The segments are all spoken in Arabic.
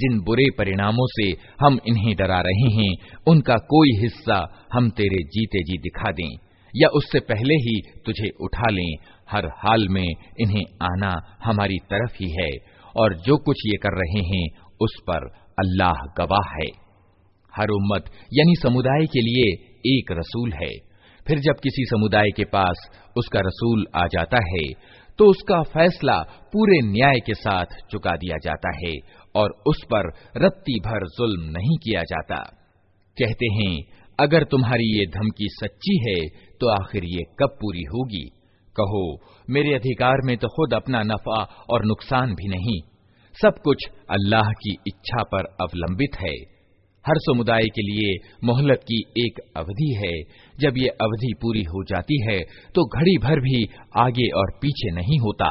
जिन बुरे परिणामों से हम इन्हें डरा रहे हैं उनका कोई हिस्सा हम तेरे जीते जी दिखा दें या उससे पहले ही तुझे उठा लें हर हाल में इन्हें आना हमारी तरफ ही है और जो कुछ ये कर रहे हैं उस पर अल्लाह गवाह है हर उम्मत यानी समुदाय के लिए एक रसूल है फिर जब किसी समुदाय के पास उसका रसूल आ जाता है तो उसका फैसला पूरे न्याय के साथ चुका दिया जाता है और उस पर रत्ती भर जुल्म नहीं किया जाता कहते हैं अगर तुम्हारी ये धमकी सच्ची है तो आखिर ये कब पूरी होगी कहो मेरे अधिकार में तो खुद अपना नफा और नुकसान भी नहीं सब कुछ अल्लाह की इच्छा पर अवलंबित है हर समुदाय के लिए मोहलत की एक अवधि है जब ये अवधि पूरी हो जाती है तो घड़ी भर भी आगे और पीछे नहीं होता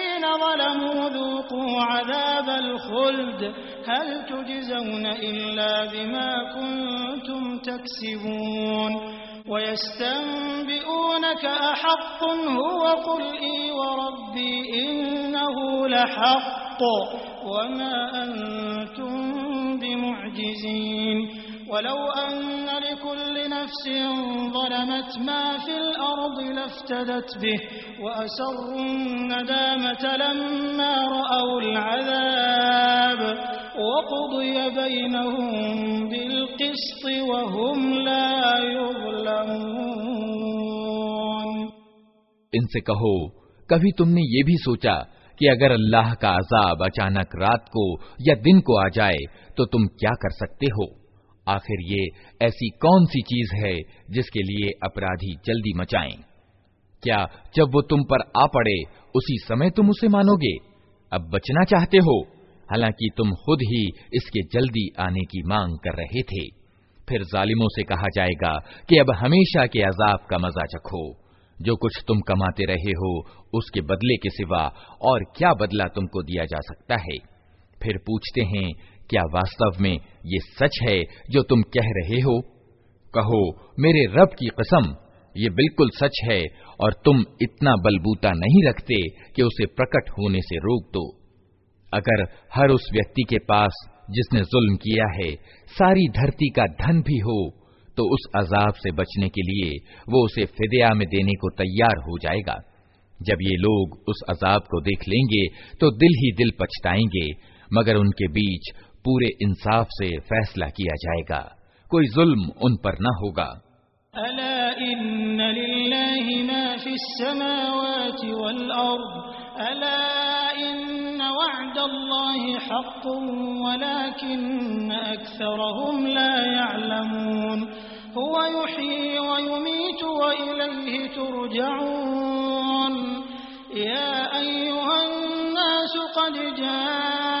وذوقوا عذاب الخلد هل تجزون إلا بما كنتم تكسبون ويستنبئونك أحق هو قل إي وربي إنه لحق وما أنتم بمعجزين ولو أن لكل نفس ظلمت ما في الأرض لافتدت به وأسروا الندامة لما رأوا العذاب وقضي بينهم بالقسط وهم لا يظلمون इनसे कहो कभी तुमने ये भी सोचा कि अगर अल्लाह का अजाब अचानक रात को या दिन को आ जाए तो तुम क्या कर सकते हो आखिर ये ऐसी कौन सी चीज है जिसके लिए अपराधी जल्दी मचाएं? क्या जब वो तुम पर आ पड़े उसी समय तुम उसे मानोगे अब बचना चाहते हो हालांकि तुम खुद ही इसके जल्दी आने की मांग कर रहे थे फिर जालिमों से कहा जाएगा कि अब हमेशा के अजाब का मजा चखो जो कुछ तुम कमाते रहे हो उसके बदले के सिवा और क्या बदला तुमको दिया जा सकता है फिर पूछते हैं क्या वास्तव में ये सच है जो तुम कह रहे हो कहो मेरे रब की कसम ये बिल्कुल सच है और तुम इतना बलबूता नहीं रखते कि उसे प्रकट होने से रोक दो अगर हर उस व्यक्ति के पास जिसने जुल्म किया है सारी धरती का धन भी हो तो उस अजाब से बचने के लिए वो उसे फिदया में देने को तैयार हो जाएगा जब ये लोग उस अजाब को देख लेंगे तो दिल ही दिल पछताएंगे मगर उनके बीच पूरे इंसाफ से फैसला किया जाएगा कोई जुल्म उन पर न होगा هو يحيي ويميت وإليه ترجعون يا أيها الناس قد جاءت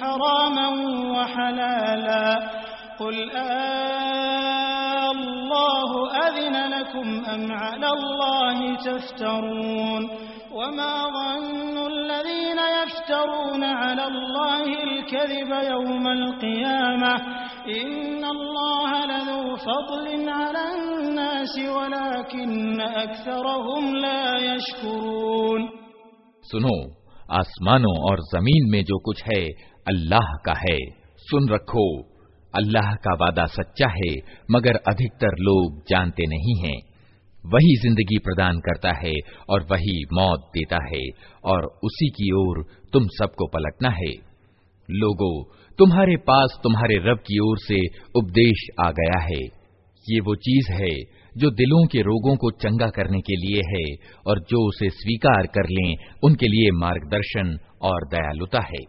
حراما وحلالا قل آه الله أذن لكم أم على الله تفترون وما ظن الذين يفترون على الله الكذب يوم القيامة إن الله لذو فضل على الناس ولكن أكثرهم لا يشكرون سنو آسمانوں اور زمین میں جو کچھ ہے अल्लाह का है सुन रखो अल्लाह का वादा सच्चा है मगर अधिकतर लोग जानते नहीं हैं वही जिंदगी प्रदान करता है और वही मौत देता है और उसी की ओर तुम सबको पलटना है लोगो तुम्हारे पास तुम्हारे रब की ओर से उपदेश आ गया है ये वो चीज है जो दिलों के रोगों को चंगा करने के लिए है और जो उसे स्वीकार कर लें उनके लिए मार्गदर्शन और दयालुता है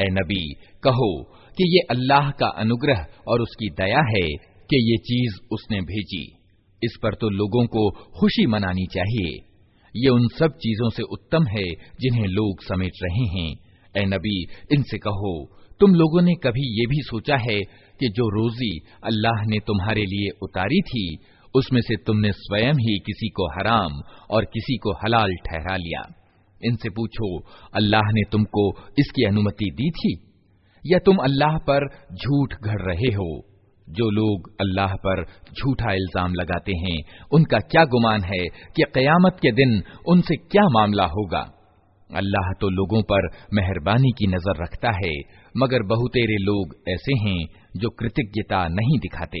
ए नबी कहो कि ये अल्लाह का अनुग्रह और उसकी दया है कि ये चीज उसने भेजी इस पर तो लोगों को खुशी मनानी चाहिए ये उन सब चीजों से उत्तम है जिन्हें लोग समेट रहे हैं ए नबी इनसे कहो तुम लोगों ने कभी ये भी सोचा है कि जो रोजी अल्लाह ने तुम्हारे लिए उतारी थी उसमें से तुमने स्वयं ही किसी को हराम और किसी को हलाल ठहरा लिया इनसे पूछो अल्लाह ने तुमको इसकी अनुमति दी थी या तुम अल्लाह पर झूठ घड़ रहे हो जो लोग अल्लाह पर झूठा इल्जाम लगाते हैं उनका क्या गुमान है कि कयामत के दिन उनसे क्या मामला होगा अल्लाह तो लोगों पर मेहरबानी की नजर रखता है मगर बहुतेरे लोग ऐसे हैं जो कृतज्ञता नहीं दिखाते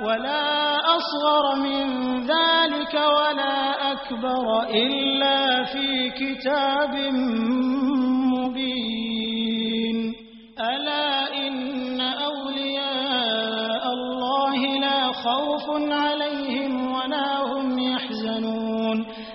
ولا أصغر من ذلك ولا أكبر إلا في كتاب مبين ألا إن أولياء الله لا خوف عليهم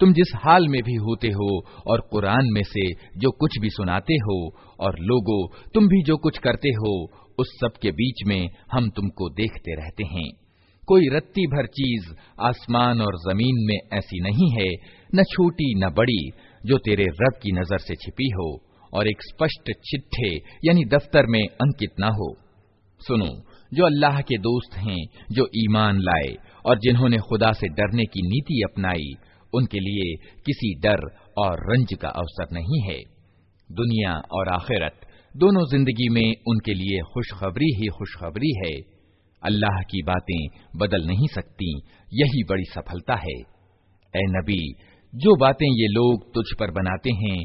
तुम जिस हाल में भी होते हो और कुरान में से जो कुछ भी सुनाते हो और लोगो तुम भी जो कुछ करते हो उस सब के बीच में हम तुमको देखते रहते हैं कोई रत्ती भर चीज आसमान और जमीन में ऐसी नहीं है न छोटी न बड़ी जो तेरे रब की नजर से छिपी हो और एक स्पष्ट चिट्ठे यानी दफ्तर में अंकित न हो सुनो जो अल्लाह के दोस्त हैं जो ईमान लाए और जिन्होंने खुदा से डरने की नीति अपनाई उनके लिए किसी डर और रंज का अवसर नहीं है दुनिया और आखिरत दोनों जिंदगी में उनके लिए खुशखबरी ही खुशखबरी है अल्लाह की बातें बदल नहीं सकती यही बड़ी सफलता है ए नबी जो बातें ये लोग तुझ पर बनाते हैं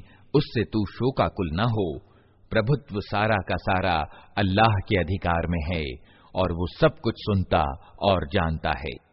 उससे तू कुल ना हो प्रभुत्व सारा का सारा अल्लाह के अधिकार में है और वो सब कुछ सुनता और जानता है